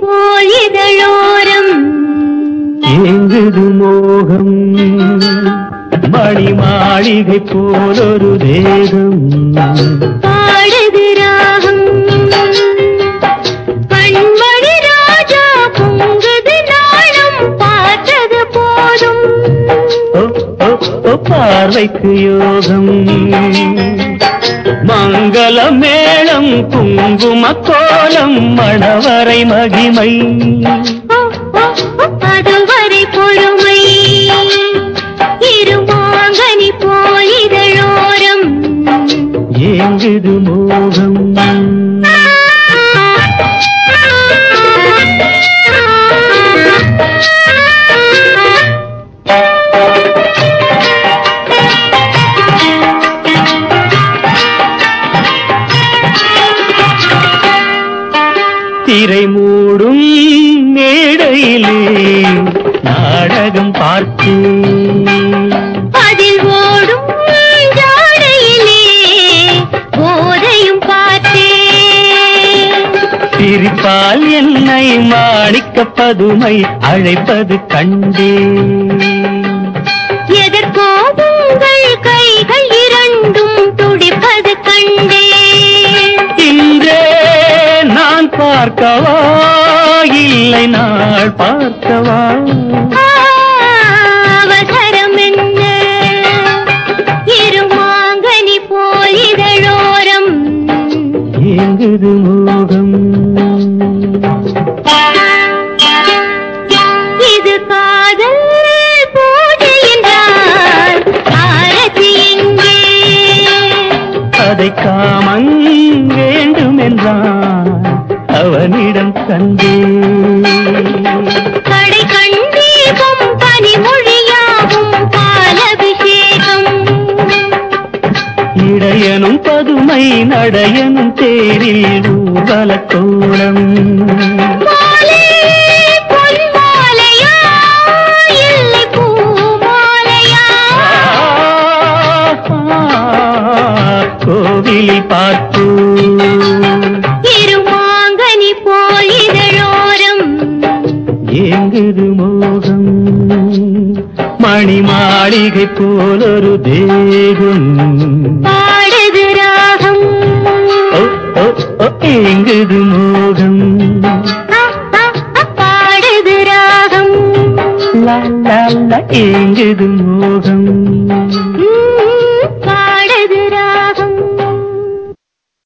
போல் இதழோரம் ஏங்குது மோகம் மணி மாளிகை போலொரு வேகம் பாடுது ராகம் பண்மணி ராஜா பொங்குது நாளும் பார்த்தது பார்வைக்கு யோகம். மங்கள மேளம் குங்கும கோலம் மணவரை மகிமை அதுவரை பொறுமை. இருமாங்கனி போல் இதழோரம். ஏங்குது மோகம். திரை மூடும் மேடையிலே நாடகம் பார்த்தேன் அதில் ஓடும் ஜாடையிலே போதையும் பார்த்தேன் சிரிப்பால் என்னை மாணிக்க பதுமை அழைப்பது கண்டேன் பார்க்கவா? இல்லை நாள் பார்க்கவா? அவசரம் என்ன இருமாங்கனி போல் இதழோரம் ஏங்குது மோகம். இது காதல் பூஜை என்றால் அதை என்றான் அவனிடம் பாலபிஷேகம் இடையனும் பதுமை நடையனும் தேரில் ஊர்வல கோலம் மாலே பொன்மாலையா இல்லை பூமாலையா கோவிலில் ஏங்குது மோகம் மணி மாளிகை போலொரு தேகம் பாடுது ராகம் ஓ, ஓ,